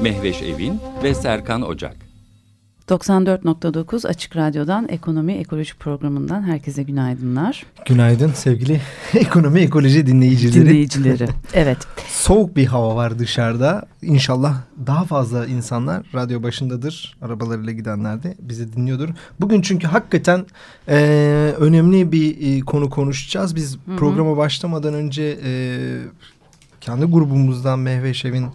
Mehveş Evin ve Serkan Ocak. 94.9 Açık Radyo'dan Ekonomi Ekoloji Programı'ndan herkese günaydınlar. Günaydın sevgili ekonomi ekoloji dinleyicileri. Dinleyicileri, evet. Soğuk bir hava var dışarıda. İnşallah daha fazla insanlar radyo başındadır. Arabalarıyla gidenler de bizi dinliyordur. Bugün çünkü hakikaten e, önemli bir e, konu konuşacağız. Biz Hı -hı. programa başlamadan önce e, kendi grubumuzdan Mehveşev'in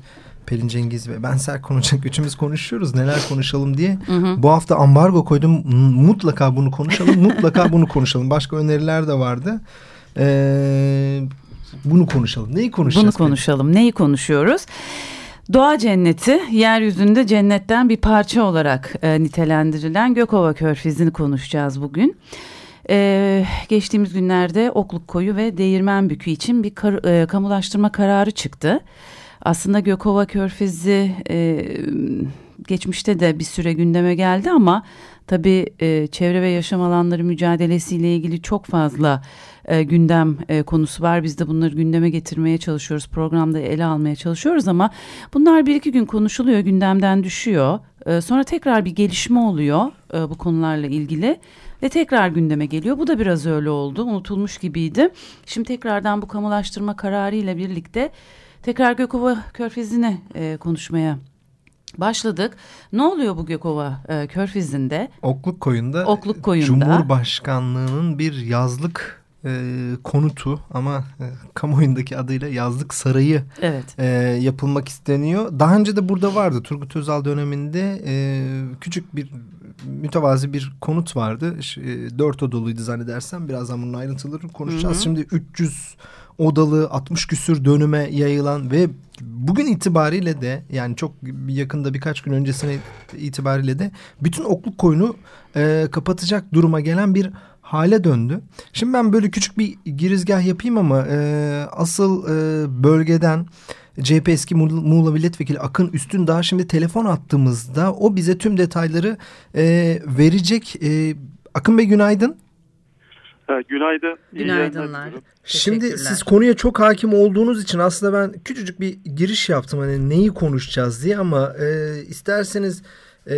Pelin Cengiz ve ben Serkan Ocak üçümüz konuşuyoruz. Neler konuşalım diye. Hı hı. Bu hafta ambargo koydum. Mutlaka bunu konuşalım. mutlaka bunu konuşalım. Başka öneriler de vardı. Ee, bunu konuşalım. Neyi konuşacağız? Bunu konuşalım. Neyi konuşuyoruz? Doğa cenneti, yeryüzünde cennetten bir parça olarak e, nitelendirilen Gökova Körfezi'ni konuşacağız bugün. Ee, geçtiğimiz günlerde Okluk Koyu ve Değirmen Bükü için bir kar, e, kamulaştırma kararı çıktı. Aslında Gökova Körfezi e, geçmişte de bir süre gündeme geldi ama tabii e, çevre ve yaşam alanları mücadelesiyle ilgili çok fazla e, gündem e, konusu var. Biz de bunları gündeme getirmeye çalışıyoruz. Programda ele almaya çalışıyoruz ama bunlar bir iki gün konuşuluyor, gündemden düşüyor. E, sonra tekrar bir gelişme oluyor e, bu konularla ilgili ve tekrar gündeme geliyor. Bu da biraz öyle oldu. Unutulmuş gibiydi. Şimdi tekrardan bu kamulaştırma kararı ile birlikte tekrar Gökova Körfezi'ne e, konuşmaya başladık. Ne oluyor bu Gökova e, Körfezi'nde? Okluk Koyu'nda, Okluk Koyu'nda Cumhurbaşkanlığının bir yazlık e, konutu ama e, kamuoyundaki adıyla yazlık sarayı evet. e, yapılmak isteniyor. Daha önce de burada vardı Turgut Özal döneminde e, küçük bir mütevazi bir konut vardı. E, dört odalıydı zannedersem birazdan bunun ayrıntılarını konuşacağız. Hı hı. Şimdi 300 odalı 60 küsür dönüme yayılan ve bugün itibariyle de yani çok yakında birkaç gün öncesine itibariyle de bütün okluk koyunu e, kapatacak duruma gelen bir hale döndü. Şimdi ben böyle küçük bir girizgah yapayım ama e, asıl e, bölgeden CHP eski Muğla Milletvekili Akın Üstündağ şimdi telefon attığımızda o bize tüm detayları e, verecek. E, Akın Bey günaydın. Günaydın. Günaydınlar. Şimdi siz konuya çok hakim olduğunuz için aslında ben küçücük bir giriş yaptım hani neyi konuşacağız diye ama e, isterseniz ee,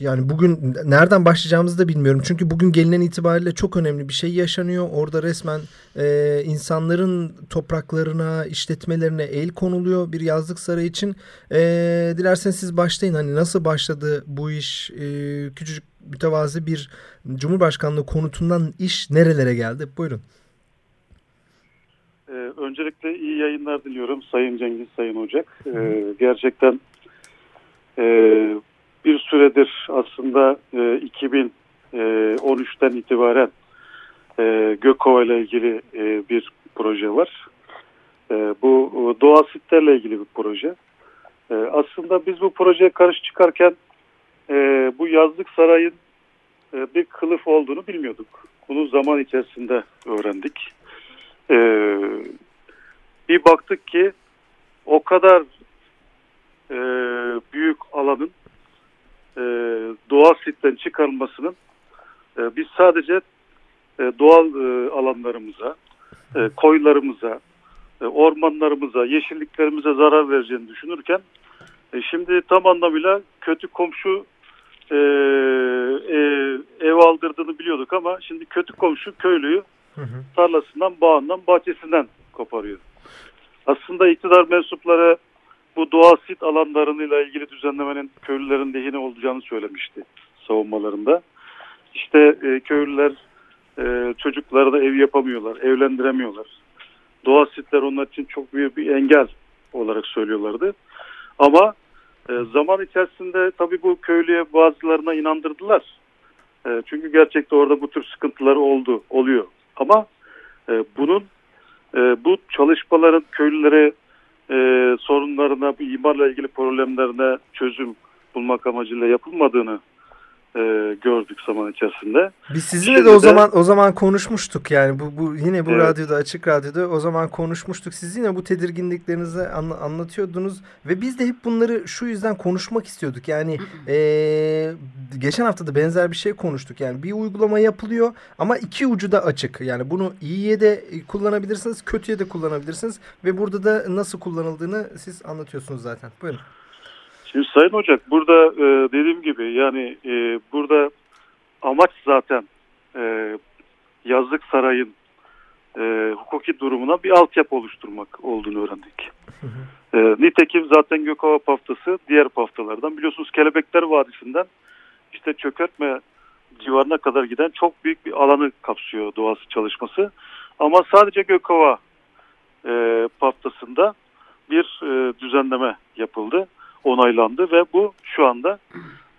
yani bugün nereden başlayacağımızı da bilmiyorum. Çünkü bugün gelinen itibariyle çok önemli bir şey yaşanıyor. Orada resmen e, insanların topraklarına, işletmelerine el konuluyor bir yazlık sarayı için. E, dilerseniz siz başlayın. Hani nasıl başladı bu iş? E, küçücük mütevazi bir Cumhurbaşkanlığı konutundan iş nerelere geldi? Buyurun. Ee, öncelikle iyi yayınlar diliyorum Sayın Cengiz, Sayın Ocak. Ee, gerçekten e, bir süredir aslında e, 2013'ten itibaren e, Gökova ile ilgili e, bir proje var. E, bu doğa sitlerle ilgili bir proje. E, aslında biz bu projeye karşı çıkarken e, bu yazlık sarayın e, bir kılıf olduğunu bilmiyorduk. Bunu zaman içerisinde öğrendik. E, bir baktık ki o kadar e, büyük alanın e, doğal sitten çıkarılmasının e, biz sadece e, doğal e, alanlarımıza, e, koylarımıza, e, ormanlarımıza, yeşilliklerimize zarar vereceğini düşünürken e, şimdi tam anlamıyla kötü komşu e, e, ev aldırdığını biliyorduk ama şimdi kötü komşu köylüyü hı hı. tarlasından, bağından, bahçesinden koparıyor. Aslında iktidar mensupları bu doğa sit alanlarıyla ilgili düzenlemenin köylülerin lehine olacağını söylemişti savunmalarında. İşte e, köylüler e, çocukları da ev yapamıyorlar, evlendiremiyorlar. Doğa sitler onlar için çok büyük bir engel olarak söylüyorlardı. Ama e, zaman içerisinde tabii bu köylüye bazılarına inandırdılar. E, çünkü gerçekte orada bu tür sıkıntıları oldu, oluyor. Ama e, bunun e, bu çalışmaların köylülere e, sorunlarına, imarla ilgili problemlerine çözüm bulmak amacıyla yapılmadığını e, gördük zaman içerisinde. Biz sizinle Şimdi de o zaman o zaman konuşmuştuk yani bu, bu yine bu evet. radyoda açık radyoda o zaman konuşmuştuk. Siz yine bu tedirginliklerinizi anla, anlatıyordunuz ve biz de hep bunları şu yüzden konuşmak istiyorduk. Yani e, geçen hafta da benzer bir şey konuştuk. Yani bir uygulama yapılıyor ama iki ucu da açık. Yani bunu iyiye de kullanabilirsiniz, kötüye de kullanabilirsiniz ve burada da nasıl kullanıldığını siz anlatıyorsunuz zaten. Buyurun. Şimdi Sayın Ocak burada e, dediğim gibi yani e, burada amaç zaten e, yazlık sarayın e, hukuki durumuna bir altyapı oluşturmak olduğunu öğrendik. E, nitekim zaten Gökova paftası diğer paftalardan biliyorsunuz Kelebekler Vadisi'nden işte çökertme civarına kadar giden çok büyük bir alanı kapsıyor doğası çalışması. Ama sadece Gökova e, paftasında bir e, düzenleme yapıldı onaylandı ve bu şu anda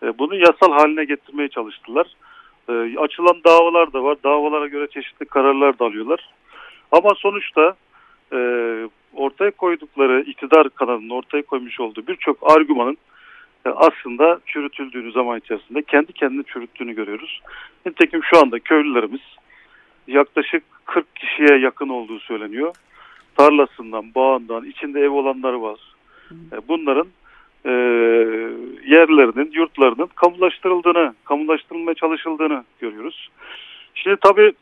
e, bunu yasal haline getirmeye çalıştılar. E, açılan davalar da var. Davalara göre çeşitli kararlar da alıyorlar. Ama sonuçta e, ortaya koydukları iktidar kanalının ortaya koymuş olduğu birçok argümanın aslında çürütüldüğünü zaman içerisinde kendi kendini çürüttüğünü görüyoruz. Nitekim şu anda köylülerimiz yaklaşık 40 kişiye yakın olduğu söyleniyor. Tarlasından, bağından, içinde ev olanları var. Bunların e, yerlerinin, yurtlarının kamulaştırıldığını, kamulaştırılmaya çalışıldığını görüyoruz. Şimdi tabii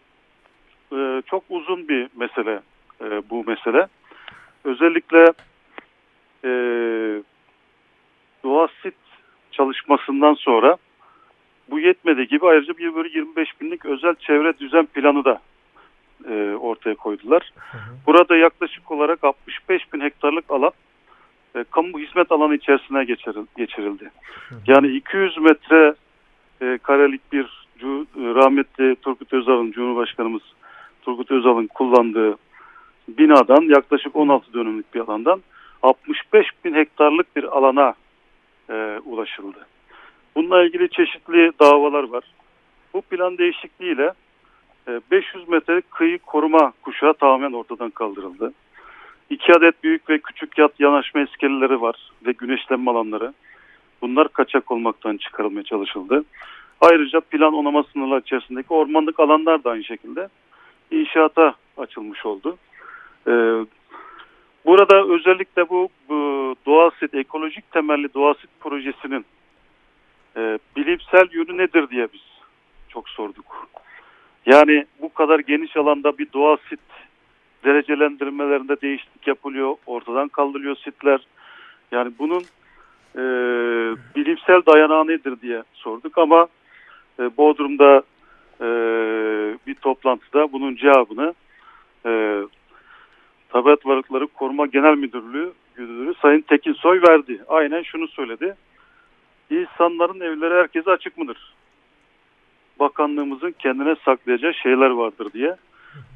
e, çok uzun bir mesele e, bu mesele. Özellikle e, doğasit çalışmasından sonra bu yetmedi gibi ayrıca bir böyle 25 binlik özel çevre düzen planı da e, ortaya koydular. Hı hı. Burada yaklaşık olarak 65 bin hektarlık alan e, kamu hizmet alanı içerisine geçirildi. Yani 200 metre e, karelik bir e, rahmetli Turgut Özal'ın Cumhurbaşkanımız Turgut Özal'ın kullandığı binadan yaklaşık 16 dönümlük bir alandan 65 bin hektarlık bir alana e, ulaşıldı. Bununla ilgili çeşitli davalar var. Bu plan değişikliğiyle e, 500 metre kıyı koruma kuşağı tamamen ortadan kaldırıldı. İki adet büyük ve küçük yat yanaşma iskeleleri var ve güneşlenme alanları. Bunlar kaçak olmaktan çıkarılmaya çalışıldı. Ayrıca plan onama sınırları içerisindeki ormanlık alanlar da aynı şekilde inşaata açılmış oldu. Ee, burada özellikle bu, bu doğasit, ekolojik temelli doğasit projesinin e, bilimsel yönü nedir diye biz çok sorduk. Yani bu kadar geniş alanda bir doğasit derecelendirmelerinde değişiklik yapılıyor. Ortadan kaldırılıyor sitler. Yani bunun e, bilimsel dayanağı nedir diye sorduk ama e, Bodrum'da e, bir toplantıda bunun cevabını e, Tabiat Varlıkları Koruma Genel Müdürlüğü Müdürü Sayın Tekin Soy verdi. Aynen şunu söyledi. İnsanların evleri herkese açık mıdır? Bakanlığımızın kendine saklayacağı şeyler vardır diye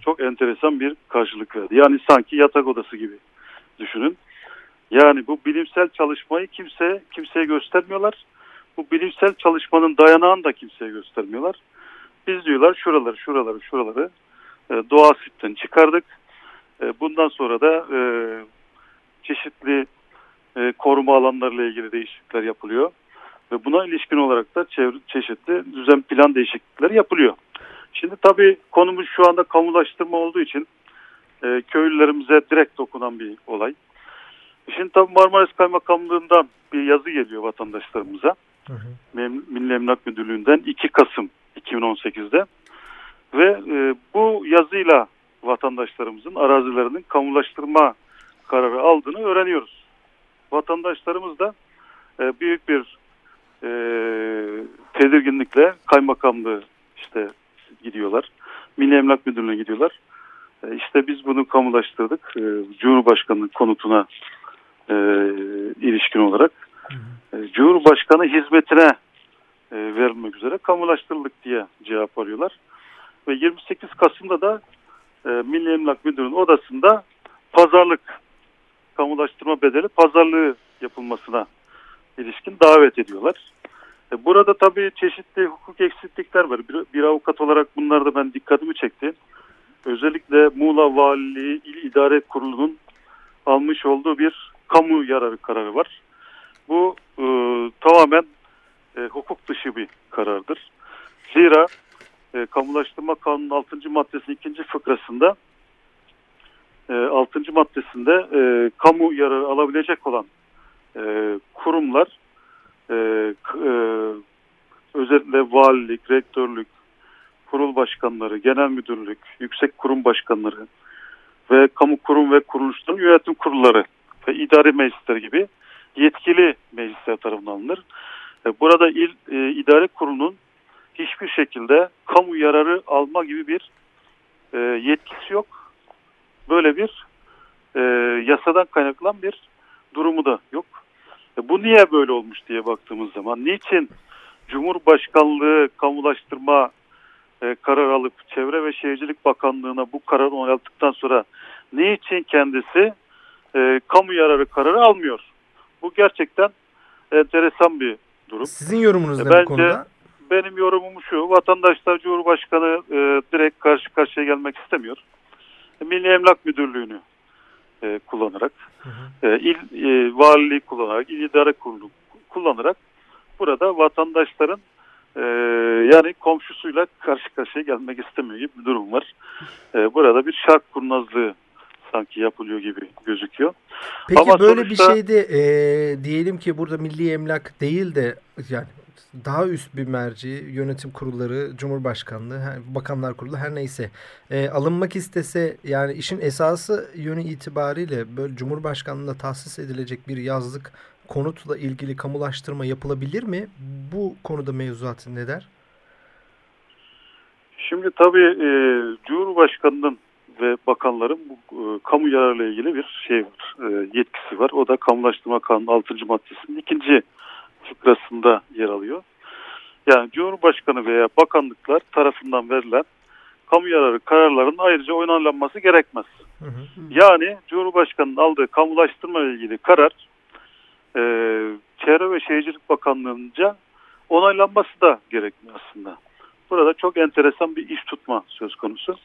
çok enteresan bir karşılık verdi. Yani sanki yatak odası gibi düşünün. Yani bu bilimsel çalışmayı kimse kimseye göstermiyorlar. Bu bilimsel çalışmanın dayanağını da kimseye göstermiyorlar. Biz diyorlar şuraları şuraları şuraları e, doğa sitten çıkardık. E, bundan sonra da e, çeşitli e, koruma alanlarıyla ilgili değişiklikler yapılıyor. Ve buna ilişkin olarak da çevre, çeşitli düzen plan değişiklikleri yapılıyor. Şimdi tabii konumuz şu anda kamulaştırma olduğu için e, köylülerimize direkt dokunan bir olay. Şimdi tabii Marmaris Kaymakamlığı'ndan bir yazı geliyor vatandaşlarımıza. Hı hı. Milli Emlak Müdürlüğü'nden 2 Kasım 2018'de. Ve e, bu yazıyla vatandaşlarımızın arazilerinin kamulaştırma kararı aldığını öğreniyoruz. Vatandaşlarımız da e, büyük bir e, tedirginlikle kaymakamlığı işte gidiyorlar. Milli Emlak Müdürlüğü'ne gidiyorlar. E, işte biz bunu kamulaştırdık. E, Cumhurbaşkanı konutuna e, ilişkin olarak. E, Cumhurbaşkanı hizmetine e, verilmek üzere kamulaştırıldık diye cevap arıyorlar. Ve 28 Kasım'da da e, Milli Emlak Müdürlüğü'nün odasında pazarlık, kamulaştırma bedeli pazarlığı yapılmasına ilişkin davet ediyorlar. E, burada tabii çeşitli hukuk eksiklikler var. Bir, bir avukat olarak bunlar da ben dikkatimi çekti. Özellikle Muğla Valiliği İl İdare Kurulu'nun almış olduğu bir kamu yararı kararı var. bu e, tamamen e, hukuk dışı bir karardır. Zira e, kamulaştırma kanunun 6. maddesinin 2. fıkrasında e, 6. maddesinde e, kamu yararı alabilecek olan e, kurumlar e, e, özellikle valilik, rektörlük, kurul başkanları, genel müdürlük, yüksek kurum başkanları ve kamu kurum ve kuruluşların yönetim kurulları ve idari meclisleri gibi yetkili meclisler tarafından alınır. E, burada il e, idare kurulunun hiçbir şekilde kamu yararı alma gibi bir e, yetkisi yok. Böyle bir e, yasadan kaynaklanan bir durumu da yok. E, bu niye böyle olmuş diye baktığımız zaman, niçin Cumhurbaşkanlığı kamulaştırma e, karar alıp Çevre ve Şehircilik Bakanlığı'na bu kararı onaylattıktan sonra niçin kendisi e, kamu yararı kararı almıyor? Bu gerçekten enteresan bir durum. Sizin yorumunuz e, ne Bence, bu konuda? Benim yorumum şu, vatandaşlar Cumhurbaşkanı e, direkt karşı karşıya gelmek istemiyor. Milli Emlak Müdürlüğü'nü e, kullanarak, hı hı. E, il e, valiliği kullanarak, il idare kurulu kullanarak burada vatandaşların e, yani komşusuyla karşı karşıya gelmek istemiyor gibi bir durum var. E, burada bir şark kurnazlığı sanki yapılıyor gibi gözüküyor. Peki Ama böyle sonuçta... bir şeyde e, diyelim ki burada milli emlak değil de yani daha üst bir merci, yönetim kurulları, Cumhurbaşkanlığı, Bakanlar Kurulu her neyse e, alınmak istese yani işin esası yönü itibariyle böyle Cumhurbaşkanlığına tahsis edilecek bir yazlık konutla ilgili kamulaştırma yapılabilir mi? Bu konuda mevzuat ne der? Şimdi tabii e, Cumhurbaşkanı'nın ve bakanların bu e, kamu yararıyla ilgili bir şey var, e, yetkisi var. O da kamulaştırma kanunu 6. maddesinin ikinci fıkrasında yer alıyor. Yani Cumhurbaşkanı veya bakanlıklar tarafından verilen kamu yararı kararların ayrıca oynanlanması gerekmez. Hı hı. Yani Cumhurbaşkanı'nın aldığı kamulaştırma ile ilgili karar e, Çevre ve Şehircilik Bakanlığı'nca onaylanması da gerekmiyor aslında. Burada çok enteresan bir iş tutma söz konusu.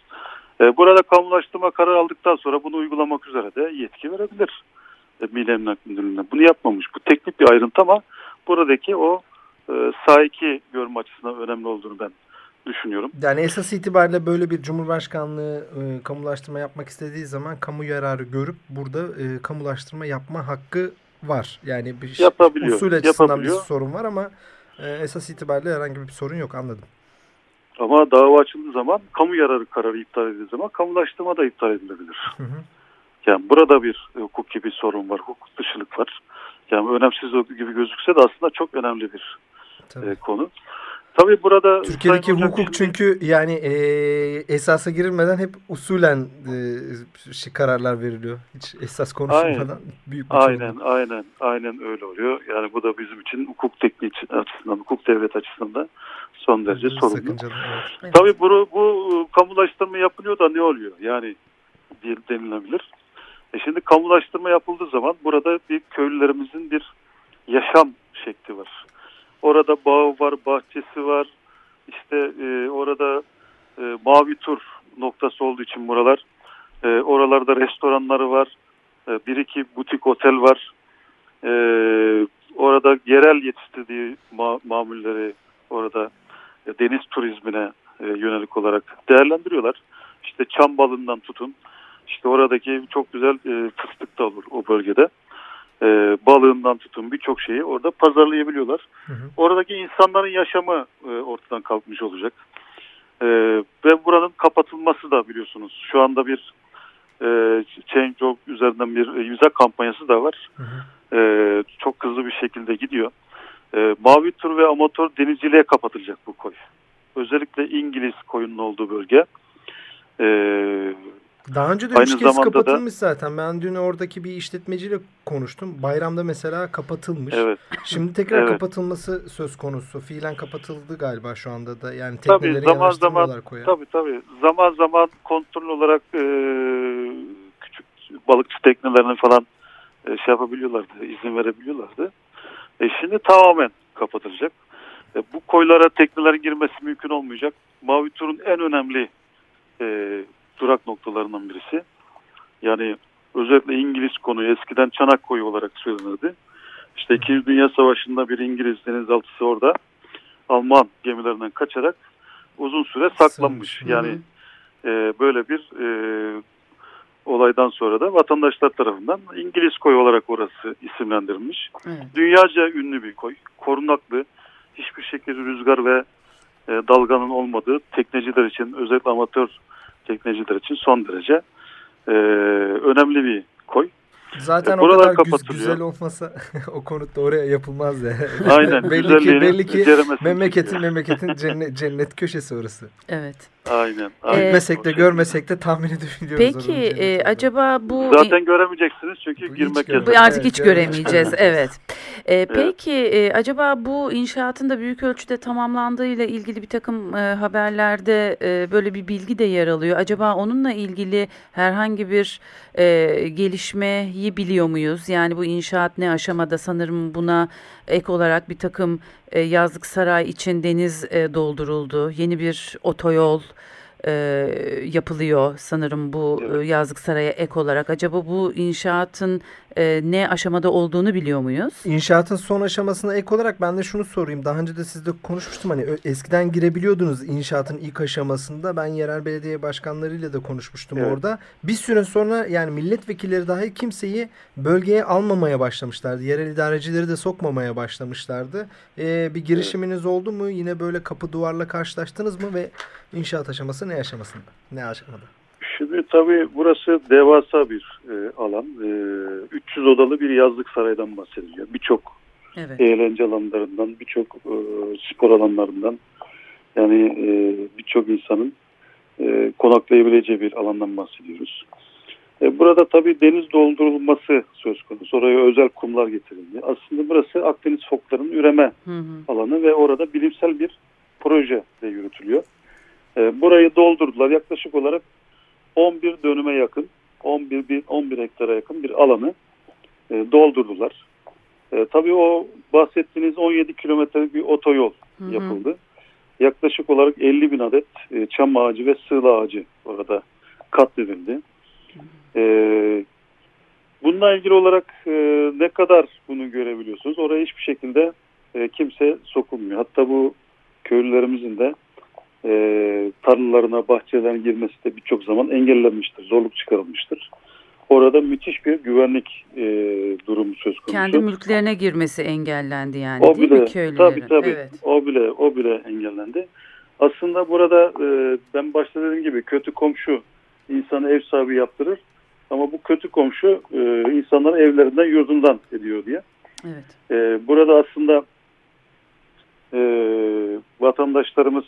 E, burada kamulaştırma kararı aldıktan sonra bunu uygulamak üzere de yetki verebilir. E, Milli Emlak Müdürlüğü'ne. Bunu yapmamış. Bu teknik bir ayrıntı ama buradaki o e, sahiki görme açısından önemli olduğunu ben düşünüyorum. Yani esas itibariyle böyle bir Cumhurbaşkanlığı e, kamulaştırma yapmak istediği zaman kamu yararı görüp burada e, kamulaştırma yapma hakkı var. Yani bir yapabiliyor, usul açısından yapabiliyor. bir sorun var ama e, esas itibariyle herhangi bir sorun yok anladım. Ama dava açıldığı zaman kamu yararı kararı iptal edildiği zaman kamulaştırma da iptal edilebilir. Hı hı. Yani burada bir hukuki bir sorun var, hukuk dışılık var. Yani önemsiz gibi gözükse de aslında çok önemli bir e, konu. Tabii burada Türkiye'deki hukuk şimdi... çünkü yani e, esasa girilmeden hep usulen e, şey, kararlar veriliyor. Hiç esas konuşulmadan aynen. büyük bir Aynen, çoğunluk. aynen, aynen öyle oluyor. Yani bu da bizim için hukuk tekniği açısından, hukuk devlet açısından son derece evet, sorunlu. Evet. Tabii bu, bu kamulaştırma yapılıyor da ne oluyor? Yani denilebilir. E şimdi kamulaştırma yapıldığı zaman burada bir köylülerimizin bir yaşam şekli var. Orada bağ var, bahçesi var. İşte e, orada e, mavi tur noktası olduğu için buralar. E, oralarda restoranları var. E, bir iki butik otel var. E, orada yerel yetiştirdiği ma mamulleri orada e, deniz turizmine e, yönelik olarak değerlendiriyorlar. İşte çam balından tutun. İşte oradaki çok güzel e, fıstık da olur o bölgede e, balığından tutun birçok şeyi orada pazarlayabiliyorlar. Hı hı. Oradaki insanların yaşamı e, ortadan kalkmış olacak. E, ve buranın kapatılması da biliyorsunuz. Şu anda bir e, Change.org üzerinden bir imza kampanyası da var. Hı hı. E, çok hızlı bir şekilde gidiyor. E, mavi tur ve amatör denizciliğe kapatılacak bu koy. Özellikle İngiliz koyunun olduğu bölge. E, daha önce de Aynı üç kez kapatılmış da, zaten. Ben dün oradaki bir işletmeciyle konuştum. Bayramda mesela kapatılmış. Evet. Şimdi tekrar evet. kapatılması söz konusu. Fiilen kapatıldı galiba şu anda da. Yani tekneleri tabii, zaman zaman, koya. Tabii tabii. Zaman zaman kontrol olarak e, küçük balıkçı teknelerini falan e, şey yapabiliyorlardı. izin verebiliyorlardı. E şimdi tamamen kapatılacak. E, bu koylara teknelerin girmesi mümkün olmayacak. Mavi Tur'un en önemli e, durak noktalarından birisi. Yani özellikle İngiliz konuyu eskiden çanak koyu olarak söylenirdi. İşte 2. Dünya Savaşı'nda bir İngiliz denizaltısı orada Alman gemilerinden kaçarak uzun süre saklanmış. Yani e, böyle bir e, olaydan sonra da vatandaşlar tarafından İngiliz koy olarak orası isimlendirilmiş. Evet. Dünyaca ünlü bir koy. Korunaklı, hiçbir şekilde rüzgar ve e, dalganın olmadığı tekneciler için, özellikle amatör tekneciler için son derece e, önemli bir koy. Zaten e, o kadar güz, güzel olmasa o konutta oraya yapılmaz ya. Aynen. belli ki belli ki memleketin memleketin cennet, cennet köşesi orası. Evet. Aynen. aynen. Gitmesek de görmesek de tahmin edebiliyoruz. Peki e, acaba bu... Zaten göremeyeceksiniz çünkü bu girmek yasak. Bu artık evet, hiç göremeyeceğiz. evet. E, peki e, acaba bu inşaatın da büyük ölçüde tamamlandığıyla ilgili bir takım e, haberlerde e, böyle bir bilgi de yer alıyor. Acaba onunla ilgili herhangi bir e, gelişmeyi biliyor muyuz? Yani bu inşaat ne aşamada sanırım buna ek olarak bir takım e, yazlık saray için deniz e, dolduruldu. Yeni bir otoyol e, yapılıyor sanırım bu evet. e, yazlık saraya ek olarak. Acaba bu inşaatın e, ne aşamada olduğunu biliyor muyuz? İnşaatın son aşamasına ek olarak ben de şunu sorayım. Daha önce de sizle konuşmuştum hani eskiden girebiliyordunuz inşaatın ilk aşamasında. Ben yerel belediye başkanlarıyla da konuşmuştum evet. orada. Bir süre sonra yani milletvekilleri dahi kimseyi bölgeye almamaya başlamışlardı. Yerel idarecileri de sokmamaya başlamışlardı. Ee, bir girişiminiz evet. oldu mu? Yine böyle kapı duvarla karşılaştınız mı ve inşaat aşaması ne aşamasında? Ne aşamada? Şimdi tabii burası devasa bir e, alan. E, 300 odalı bir yazlık saraydan bahsediliyor. Birçok evet. eğlence alanlarından, birçok e, spor alanlarından yani e, birçok insanın e, konaklayabileceği bir alandan bahsediyoruz. E, burada tabii deniz doldurulması söz konusu. Oraya özel kumlar getirildi. Aslında burası Akdeniz foklarının üreme hı hı. alanı ve orada bilimsel bir proje de yürütülüyor. E, burayı doldurdular. Yaklaşık olarak 11 dönüme yakın, 11 bin 11 hektara yakın bir alanı e, doldurdular. E, tabii o bahsettiğiniz 17 kilometrelik bir otoyol hı hı. yapıldı. Yaklaşık olarak 50 bin adet e, çam ağacı ve sığla ağacı orada katledildi. E, bununla ilgili olarak e, ne kadar bunu görebiliyorsunuz? Oraya hiçbir şekilde e, kimse sokulmuyor. Hatta bu köylülerimizin de e, tarlalarına, bahçelerine girmesi de birçok zaman engellenmiştir, zorluk çıkarılmıştır. Orada müthiş bir güvenlik e, durumu söz konusu. Kendi mülklerine girmesi engellendi yani o değil bile, mi köylülerin? Tabii tabii. Evet. O bile o bile engellendi. Aslında burada e, ben başta dediğim gibi kötü komşu insanı ev sahibi yaptırır. Ama bu kötü komşu e, insanları evlerinden yurdundan ediyor diye. Evet. E, burada aslında e, vatandaşlarımız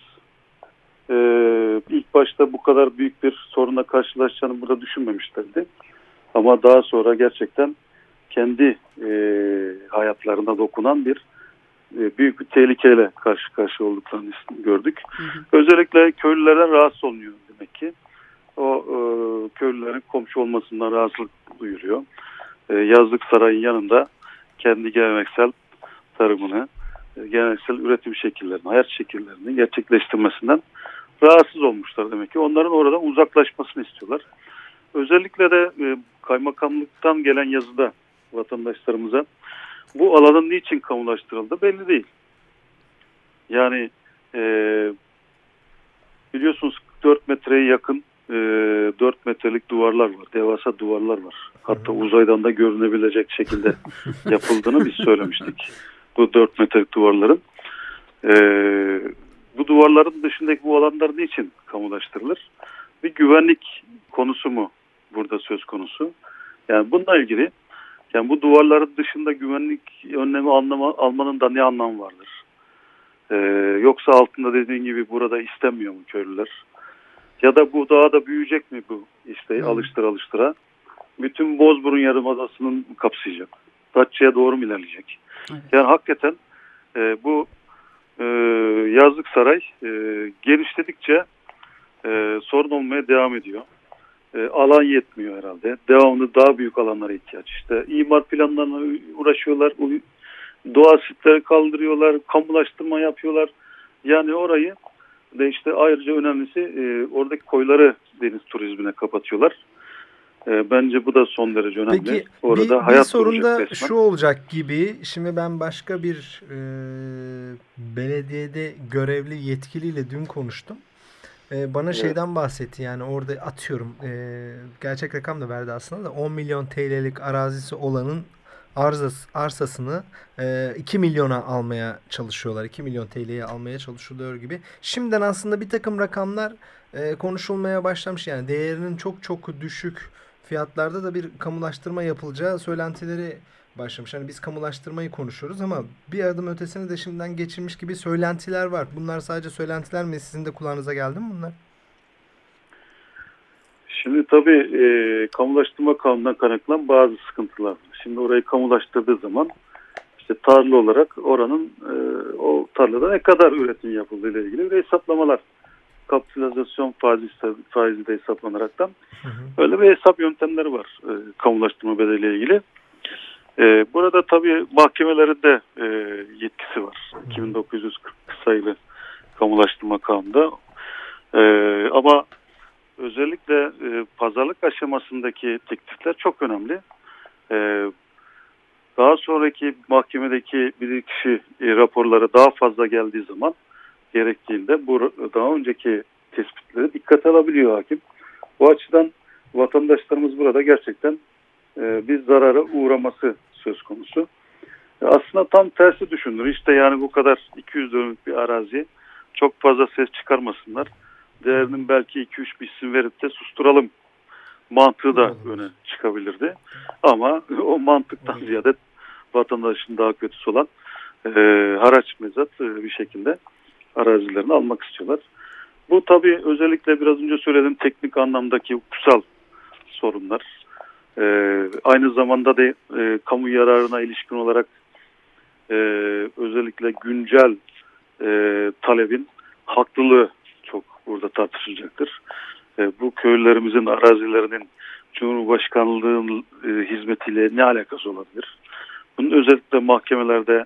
e, ilk başta bu kadar büyük bir sorunla karşılaşacağını burada düşünmemişlerdi. Ama daha sonra gerçekten kendi e, hayatlarına dokunan bir e, büyük bir tehlikeyle karşı karşıya olduklarını gördük. Hı hı. Özellikle köylülerden rahatsız olunuyor demek ki. O e, köylülerin komşu olmasından rahatsızlık duyuluyor. E, yazlık sarayın yanında kendi geleneksel tarımını, e, geleneksel üretim şekillerini, hayat şekillerini gerçekleştirmesinden rahatsız olmuşlar demek ki. Onların oradan uzaklaşmasını istiyorlar. Özellikle de e, kaymakamlıktan gelen yazıda vatandaşlarımıza bu alanın niçin kamulaştırıldı belli değil. Yani e, biliyorsunuz 4 metreye yakın e, 4 metrelik duvarlar var. Devasa duvarlar var. Hatta uzaydan da görünebilecek şekilde yapıldığını biz söylemiştik. Bu 4 metrelik duvarların. E, bu duvarların dışındaki bu alanlar niçin kamulaştırılır? Bir güvenlik konusu mu burada söz konusu? Yani bununla ilgili yani bu duvarların dışında güvenlik önlemi anlama, almanın da ne anlamı vardır? Ee, yoksa altında dediğin gibi burada istemiyor mu köylüler? Ya da bu daha da büyüyecek mi bu işte hmm. alıştıra alıştıra? Bütün Bozburun Yarımadası'nın kapsayacak. Datça'ya doğru mu ilerleyecek? Evet. Yani hakikaten e, bu e, yazlık saray e, genişledikçe e, sorun olmaya devam ediyor. E, alan yetmiyor herhalde. Devamlı daha büyük alanlara ihtiyaç. İşte imar planlarına uğraşıyorlar. Doğa sitleri kaldırıyorlar. Kamulaştırma yapıyorlar. Yani orayı de işte ayrıca önemlisi e, oradaki koyları deniz turizmine kapatıyorlar. E, bence bu da son derece önemli. Peki Orada bir, hayat bir sorun da şu olacak gibi. Şimdi ben başka bir e, belediyede görevli yetkiliyle dün konuştum. E, bana evet. şeyden bahsetti yani orada atıyorum e, gerçek rakam da verdi aslında da 10 milyon TL'lik arazisi olanın arzas, arsasını e, 2 milyona almaya çalışıyorlar. 2 milyon TL'ye almaya çalışılıyor gibi. Şimdiden aslında bir takım rakamlar e, konuşulmaya başlamış. Yani değerinin çok çok düşük fiyatlarda da bir kamulaştırma yapılacağı söylentileri başlamış. Hani biz kamulaştırmayı konuşuyoruz ama bir adım ötesini de şimdiden geçirmiş gibi söylentiler var. Bunlar sadece söylentiler mi? Sizin de kulağınıza geldi mi bunlar? Şimdi tabii e, kamulaştırma kanunundan kaynaklanan bazı sıkıntılar. Şimdi orayı kamulaştırdığı zaman işte tarla olarak oranın e, o tarlada ne kadar üretim yapıldığı ile ilgili bir hesaplamalar kapitalizasyon faizi, faizi de hesaplanaraktan hı hı. öyle bir hesap yöntemleri var e, kamulaştırma bedeliyle ilgili. E, burada tabii mahkemelerin de e, yetkisi var. Hı. 2940 sayılı kamulaştırma kanunda. E, ama özellikle e, pazarlık aşamasındaki teklifler çok önemli. E, daha sonraki mahkemedeki bilirkişi e, raporları daha fazla geldiği zaman gerektiğinde bu daha önceki tespitleri dikkate alabiliyor hakim. Bu açıdan vatandaşlarımız burada gerçekten e, bir zarara uğraması söz konusu. E, aslında tam tersi düşünülür. İşte yani bu kadar 200 dönümlük bir arazi çok fazla ses çıkarmasınlar. Değerinin belki 2-3 bir isim verip de susturalım mantığı da öne çıkabilirdi. Ama o mantıktan ziyade vatandaşın daha kötüsü olan e, haraç mezat e, bir şekilde arazilerini almak istiyorlar. Bu tabii özellikle biraz önce söylediğim teknik anlamdaki hukusal sorunlar. Ee, aynı zamanda da e, kamu yararına ilişkin olarak e, özellikle güncel e, talebin haklılığı çok burada tartışılacaktır. E, bu köylülerimizin arazilerinin Cumhurbaşkanlığının e, hizmetiyle ne alakası olabilir? Bunun özellikle mahkemelerde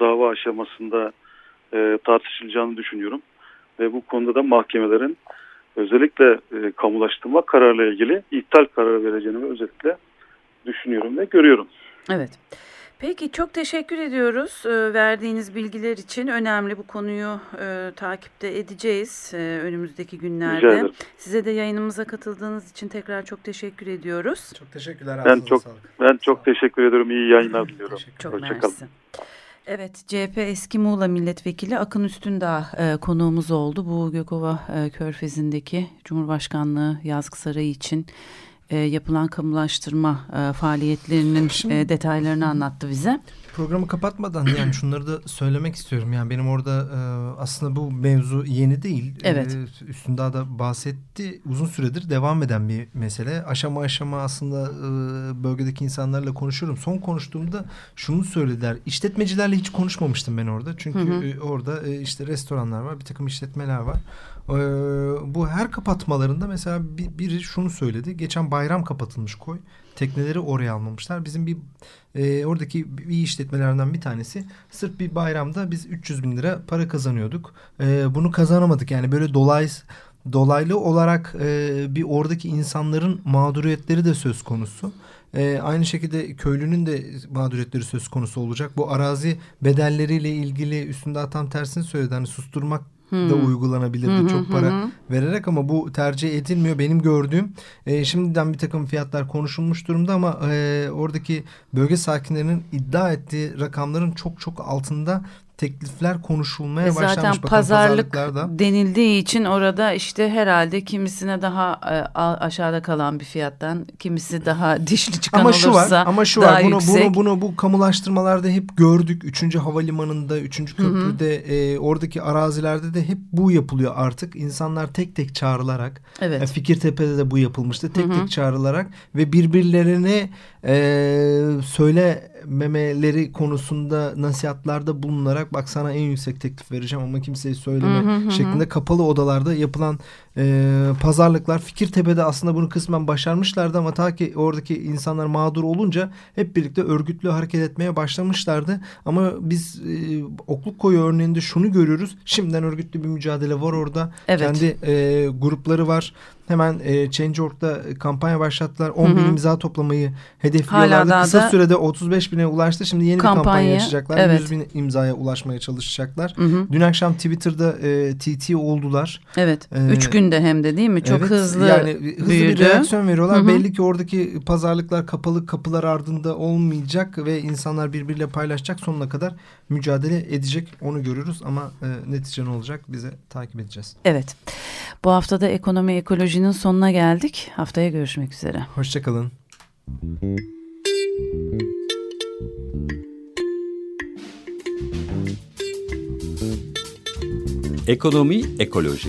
dava aşamasında e, tartışılacağını düşünüyorum. Ve bu konuda da mahkemelerin özellikle e, kamulaştırma kararıyla ilgili iptal kararı vereceğini özellikle düşünüyorum ve görüyorum. Evet. Peki çok teşekkür ediyoruz e, verdiğiniz bilgiler için. Önemli bu konuyu e, takipte edeceğiz e, önümüzdeki günlerde. Size de yayınımıza katıldığınız için tekrar çok teşekkür ediyoruz. Çok teşekkürler. Ben çok ben çok teşekkür ediyorum. İyi yayınlar diliyorum. Çok mersi. Evet, CHP eski Muğla Milletvekili Akın Üstündağ e, konuğumuz oldu. Bu Gökova e, Körfezi'ndeki Cumhurbaşkanlığı Yazgı Sarayı için e, yapılan kamulaştırma e, faaliyetlerinin Şimdi, e, detaylarını anlattı bize. Programı kapatmadan yani şunları da söylemek istiyorum. Yani benim orada e, aslında bu mevzu yeni değil. Evet. E, üstünde da bahsetti. Uzun süredir devam eden bir mesele. Aşama aşama aslında e, bölgedeki insanlarla konuşuyorum. Son konuştuğumda şunu söylediler. İşletmecilerle hiç konuşmamıştım ben orada. Çünkü hı hı. E, orada e, işte restoranlar var, bir takım işletmeler var. Ee, bu her kapatmalarında mesela bir, biri şunu söyledi. Geçen bayram kapatılmış koy. Tekneleri oraya almamışlar. Bizim bir e, oradaki bir işletmelerden bir tanesi sırf bir bayramda biz 300 bin lira para kazanıyorduk. E, bunu kazanamadık. Yani böyle dolay dolaylı olarak e, bir oradaki insanların mağduriyetleri de söz konusu. E, aynı şekilde köylünün de mağduriyetleri söz konusu olacak. Bu arazi bedelleriyle ilgili üstünde tam tersini söyledi. Hani susturmak da hmm. uygulanabilirdi hmm. çok para hmm. vererek ama bu tercih edilmiyor. Benim gördüğüm e, şimdiden bir takım fiyatlar konuşulmuş durumda ama e, oradaki bölge sakinlerinin iddia ettiği rakamların çok çok altında teklifler konuşulmaya e zaten başlamış. Zaten pazarlık denildiği için orada işte herhalde kimisine daha e, aşağıda kalan bir fiyattan kimisi daha dişli çıkan ama şu olursa var, ama şu daha var. Bunu, yüksek. bunu, bunu bu kamulaştırmalarda hep gördük. Üçüncü havalimanında, üçüncü köprüde, E, oradaki arazilerde de hep bu yapılıyor artık. İnsanlar tek tek çağrılarak. Evet. E, Fikirtepe'de de bu yapılmıştı. Tek Hı -hı. tek çağrılarak ve birbirlerine e, söylememeleri konusunda nasihatlarda bulunarak bak sana en yüksek teklif vereceğim ama kimseye söyleme hı hı hı. şeklinde kapalı odalarda yapılan e, pazarlıklar Fikirtepe'de aslında bunu kısmen başarmışlardı ama ta ki oradaki insanlar mağdur olunca hep birlikte örgütlü hareket etmeye başlamışlardı. Ama biz e, Okluk Koyu örneğinde şunu görüyoruz. Şimdiden örgütlü bir mücadele var orada. Evet. Kendi e, grupları var. Hemen e, Change.org'da kampanya başlattılar. 10 Hı-hı. bin imza toplamayı hedefliyorlardı. Hala Kısa sürede 35 bine ulaştı. Şimdi yeni kampanya, bir kampanya açacaklar. Evet. 100 bin imzaya ulaşmaya çalışacaklar. Hı-hı. Dün akşam Twitter'da e, TT oldular. Evet. Ee, Üç günde hem de değil mi? Çok evet, hızlı Yani hızlı büyüdü. bir reaksiyon veriyorlar. Hı-hı. Belli ki oradaki pazarlıklar kapalı kapılar ardında olmayacak ve insanlar birbiriyle paylaşacak. Sonuna kadar mücadele edecek. Onu görürüz ama e, netice ne olacak bize takip edeceğiz. Evet. Bu haftada ekonomi ekolojinin sonuna geldik. Haftaya görüşmek üzere. Hoşçakalın. Ekonomi ekoloji.